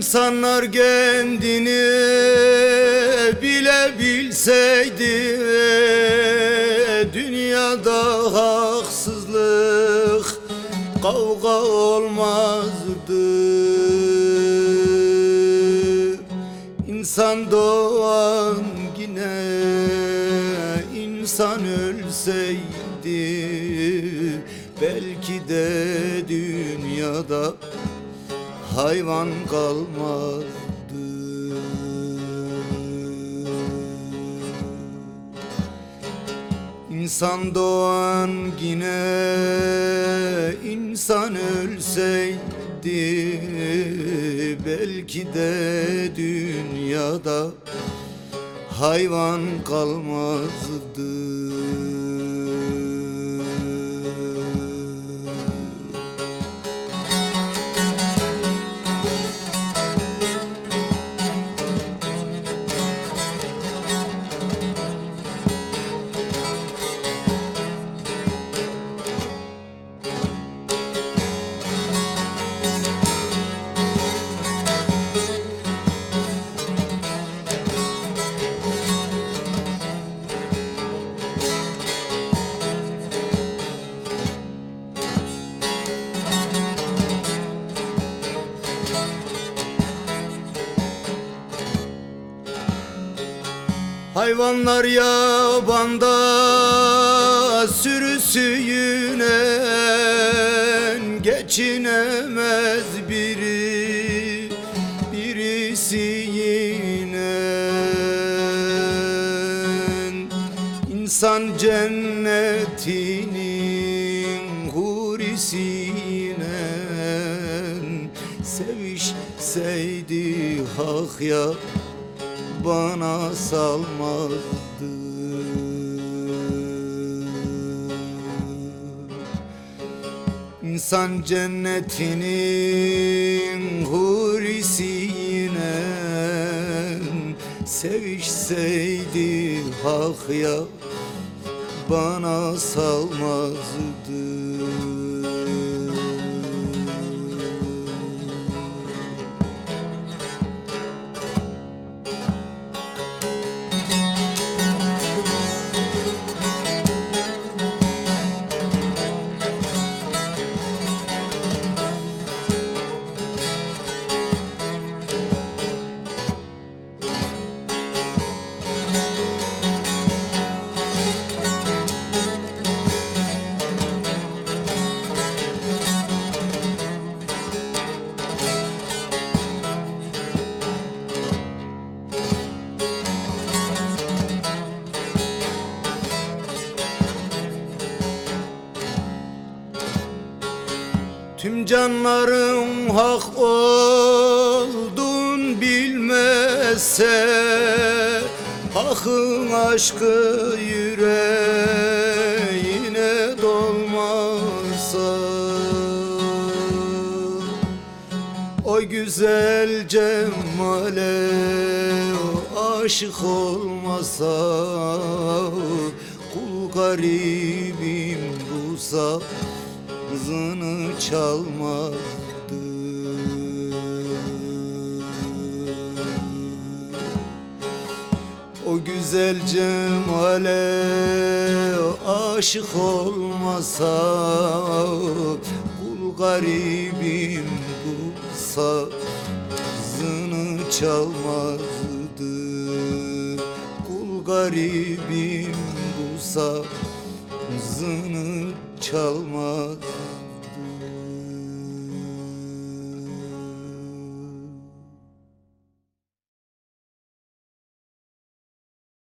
İnsanlar kendini bile bilseydi Dünyada haksızlık kavga olmazdı. İnsan doğan yine insan ölseydi Belki de dünyada hayvan kalmazdı İnsan doğan yine insan ölseydi Belki de dünyada hayvan kalmazdı Hayvanlar yabanda sürüsüyle geçinemez biri birisi yine. İnsan cennetinin hurisine sevişseydi hak ya bana salmazdı İnsan cennetinin hurisine Sevişseydi hak ya bana salmazdı canların hak oldun bilmezse Hakın aşkı yüreğine dolmazsa. O güzel cemale aşık olmasa Kul garibim bulsa Kızını çalmadı O güzel cemale aşık olmasa Kul garibim bulsa Kızını çalmazdı. Kul garibim bulsa Kızını çalmadı